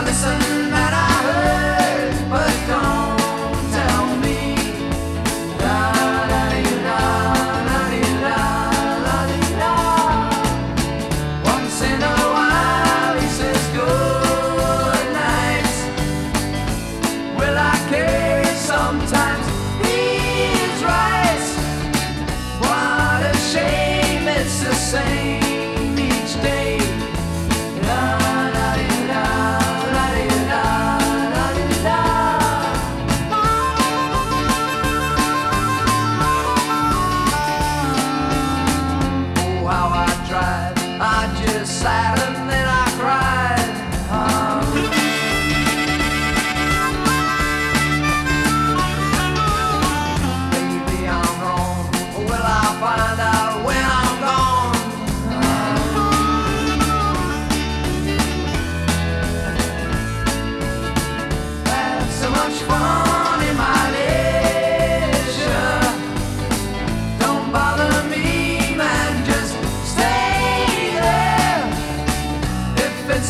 I misunderstood. Saturday.